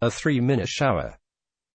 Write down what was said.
A 3 minute shower.